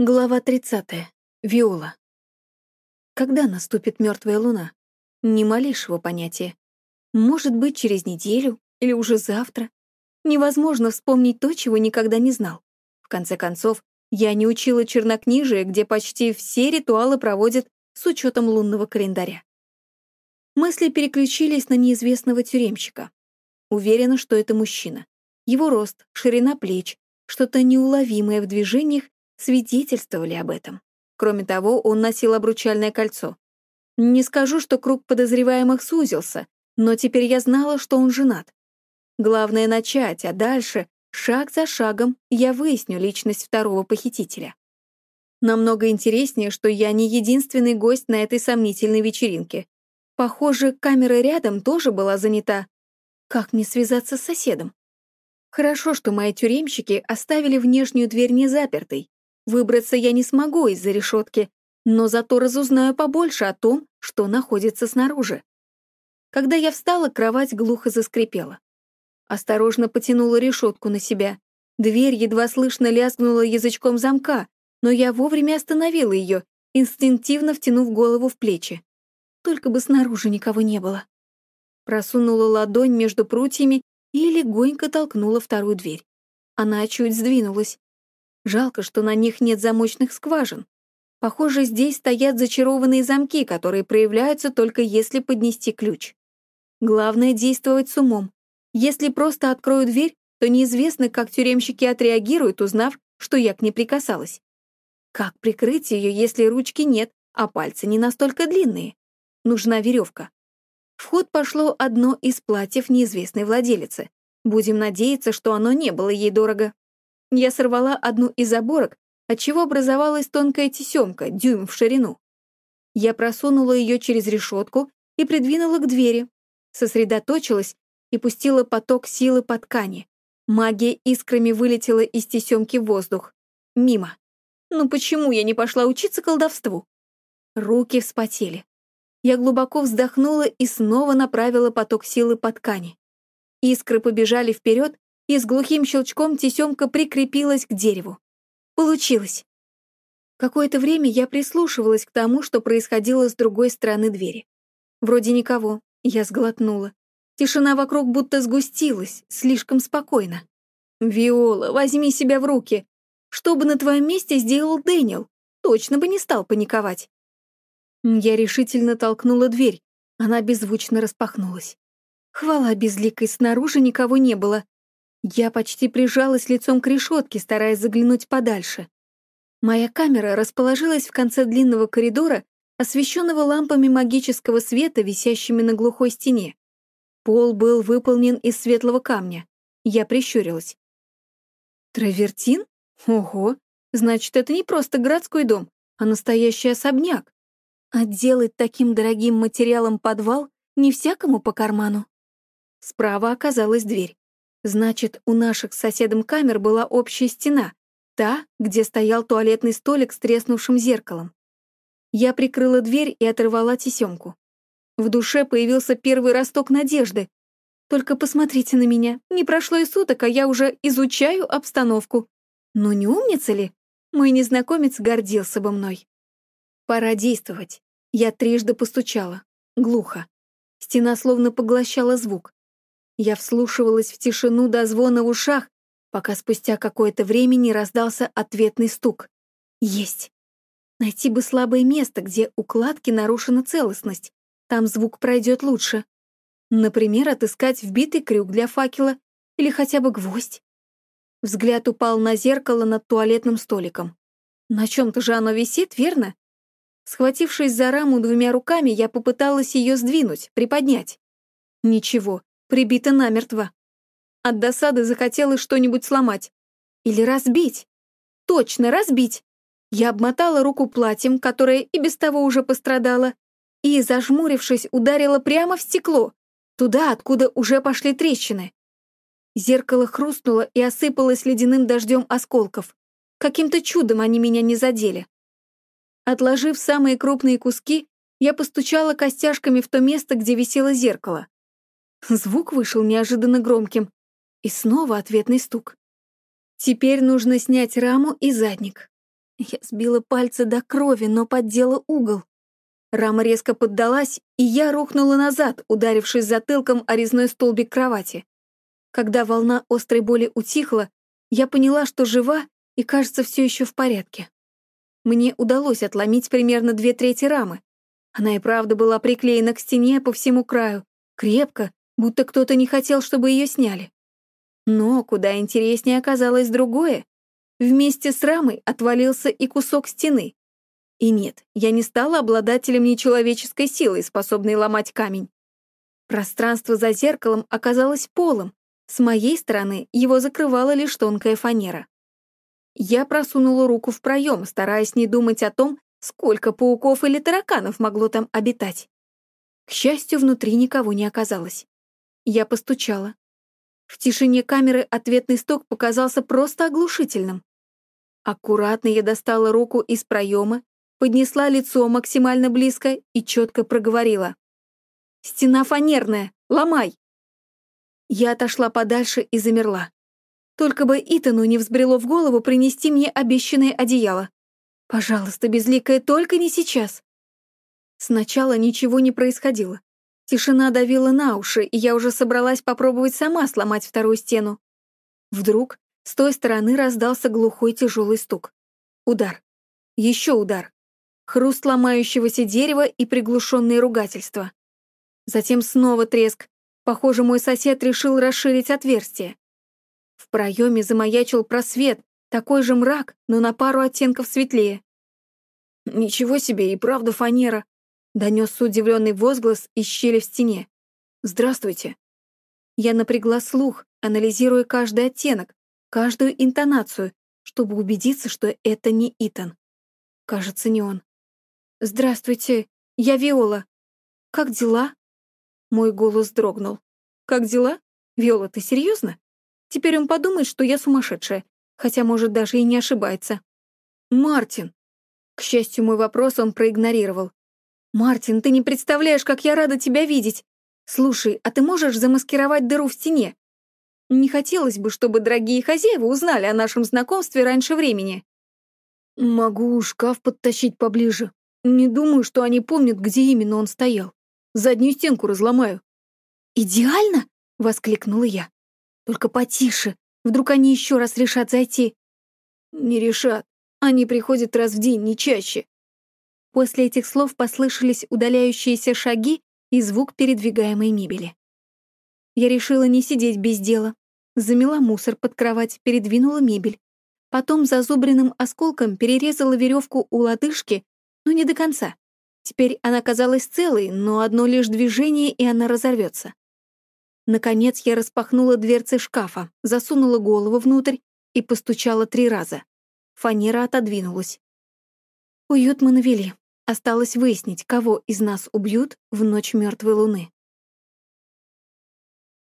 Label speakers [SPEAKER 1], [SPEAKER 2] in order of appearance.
[SPEAKER 1] Глава 30. Виола. Когда наступит мертвая луна? Ни малейшего понятия. Может быть, через неделю или уже завтра. Невозможно вспомнить то, чего никогда не знал. В конце концов, я не учила чернокнижие, где почти все ритуалы проводят с учетом лунного календаря. Мысли переключились на неизвестного тюремщика. Уверена, что это мужчина. Его рост, ширина плеч, что-то неуловимое в движениях свидетельствовали об этом. Кроме того, он носил обручальное кольцо. Не скажу, что круг подозреваемых сузился, но теперь я знала, что он женат. Главное — начать, а дальше, шаг за шагом, я выясню личность второго похитителя. Намного интереснее, что я не единственный гость на этой сомнительной вечеринке. Похоже, камера рядом тоже была занята. Как мне связаться с соседом? Хорошо, что мои тюремщики оставили внешнюю дверь не запертой. Выбраться я не смогу из-за решетки, но зато разузнаю побольше о том, что находится снаружи. Когда я встала, кровать глухо заскрипела. Осторожно потянула решетку на себя. Дверь едва слышно лязгнула язычком замка, но я вовремя остановила ее, инстинктивно втянув голову в плечи. Только бы снаружи никого не было. Просунула ладонь между прутьями и легонько толкнула вторую дверь. Она чуть сдвинулась. Жалко, что на них нет замочных скважин. Похоже, здесь стоят зачарованные замки, которые проявляются только если поднести ключ. Главное — действовать с умом. Если просто открою дверь, то неизвестно, как тюремщики отреагируют, узнав, что я к ней прикасалась. Как прикрыть ее, если ручки нет, а пальцы не настолько длинные? Нужна веревка. В ход пошло одно из платьев неизвестной владелицы. Будем надеяться, что оно не было ей дорого. Я сорвала одну из оборок, отчего образовалась тонкая тесемка, дюйм в ширину. Я просунула ее через решетку и придвинула к двери, сосредоточилась и пустила поток силы по ткани. Магия искрами вылетела из тесемки в воздух. Мимо. Ну почему я не пошла учиться колдовству? Руки вспотели. Я глубоко вздохнула и снова направила поток силы по ткани. Искры побежали вперед, и с глухим щелчком тесемка прикрепилась к дереву. Получилось. Какое-то время я прислушивалась к тому, что происходило с другой стороны двери. Вроде никого, я сглотнула. Тишина вокруг будто сгустилась, слишком спокойно. «Виола, возьми себя в руки. Что бы на твоем месте сделал Дэниел? Точно бы не стал паниковать». Я решительно толкнула дверь. Она беззвучно распахнулась. Хвала безликой, снаружи никого не было. Я почти прижалась лицом к решетке, стараясь заглянуть подальше. Моя камера расположилась в конце длинного коридора, освещенного лампами магического света, висящими на глухой стене. Пол был выполнен из светлого камня. Я прищурилась. Травертин? Ого! Значит, это не просто городской дом, а настоящий особняк. Отделать таким дорогим материалом подвал не всякому по карману. Справа оказалась дверь. Значит, у наших с соседом камер была общая стена, та, где стоял туалетный столик с треснувшим зеркалом. Я прикрыла дверь и оторвала тесемку. В душе появился первый росток надежды. Только посмотрите на меня, не прошло и суток, а я уже изучаю обстановку. Но не умница ли? Мой незнакомец гордился бы мной. Пора действовать. Я трижды постучала. Глухо. Стена словно поглощала звук. Я вслушивалась в тишину до звона в ушах, пока спустя какое-то время не раздался ответный стук. Есть. Найти бы слабое место, где у кладки нарушена целостность. Там звук пройдет лучше. Например, отыскать вбитый крюк для факела или хотя бы гвоздь. Взгляд упал на зеркало над туалетным столиком. На чем-то же оно висит, верно? Схватившись за раму двумя руками, я попыталась ее сдвинуть, приподнять. Ничего, прибита намертво. От досады захотелось что-нибудь сломать. Или разбить. Точно, разбить. Я обмотала руку платьем, которое и без того уже пострадало, и, зажмурившись, ударила прямо в стекло, туда, откуда уже пошли трещины. Зеркало хрустнуло и осыпалось ледяным дождем осколков. Каким-то чудом они меня не задели. Отложив самые крупные куски, я постучала костяшками в то место, где висело зеркало. Звук вышел неожиданно громким. И снова ответный стук. Теперь нужно снять раму и задник. Я сбила пальцы до крови, но поддела угол. Рама резко поддалась, и я рухнула назад, ударившись затылком о резной столбик кровати. Когда волна острой боли утихла, я поняла, что жива и, кажется, все еще в порядке. Мне удалось отломить примерно две трети рамы. Она и правда была приклеена к стене по всему краю, крепко, будто кто-то не хотел, чтобы ее сняли. Но куда интереснее оказалось другое. Вместе с рамой отвалился и кусок стены. И нет, я не стала обладателем нечеловеческой силы, способной ломать камень. Пространство за зеркалом оказалось полым. С моей стороны его закрывала лишь тонкая фанера. Я просунула руку в проем, стараясь не думать о том, сколько пауков или тараканов могло там обитать. К счастью, внутри никого не оказалось. Я постучала. В тишине камеры ответный стук показался просто оглушительным. Аккуратно я достала руку из проема, поднесла лицо максимально близко и четко проговорила. «Стена фанерная! Ломай!» Я отошла подальше и замерла. Только бы Итану не взбрело в голову принести мне обещанное одеяло. Пожалуйста, безликая, только не сейчас. Сначала ничего не происходило. Тишина давила на уши, и я уже собралась попробовать сама сломать вторую стену. Вдруг с той стороны раздался глухой тяжелый стук. Удар. Еще удар. Хруст ломающегося дерева и приглушенные ругательства. Затем снова треск. Похоже, мой сосед решил расширить отверстие. В проеме замаячил просвет, такой же мрак, но на пару оттенков светлее. «Ничего себе, и правда фанера!» — донес удивленный возглас из щели в стене. «Здравствуйте!» Я напрягла слух, анализируя каждый оттенок, каждую интонацию, чтобы убедиться, что это не Итан. Кажется, не он. «Здравствуйте, я Виола. Как дела?» Мой голос дрогнул. «Как дела? Виола, ты серьезно? Теперь он подумает, что я сумасшедшая, хотя, может, даже и не ошибается. «Мартин!» К счастью, мой вопрос он проигнорировал. «Мартин, ты не представляешь, как я рада тебя видеть! Слушай, а ты можешь замаскировать дыру в стене? Не хотелось бы, чтобы дорогие хозяева узнали о нашем знакомстве раньше времени». «Могу шкаф подтащить поближе. Не думаю, что они помнят, где именно он стоял. Заднюю стенку разломаю». «Идеально!» — воскликнула я. «Только потише. Вдруг они еще раз решат зайти». «Не решат. Они приходят раз в день, не чаще». После этих слов послышались удаляющиеся шаги, и звук передвигаемой мебели. Я решила не сидеть без дела. Замела мусор под кровать, передвинула мебель. Потом зазубренным осколком перерезала веревку у лодыжки, но не до конца. Теперь она казалась целой, но одно лишь движение, и она разорвется. Наконец я распахнула дверцы шкафа, засунула голову внутрь и постучала три раза. Фанера отодвинулась. Уют мы навели. Осталось выяснить, кого из нас убьют в ночь мертвой луны.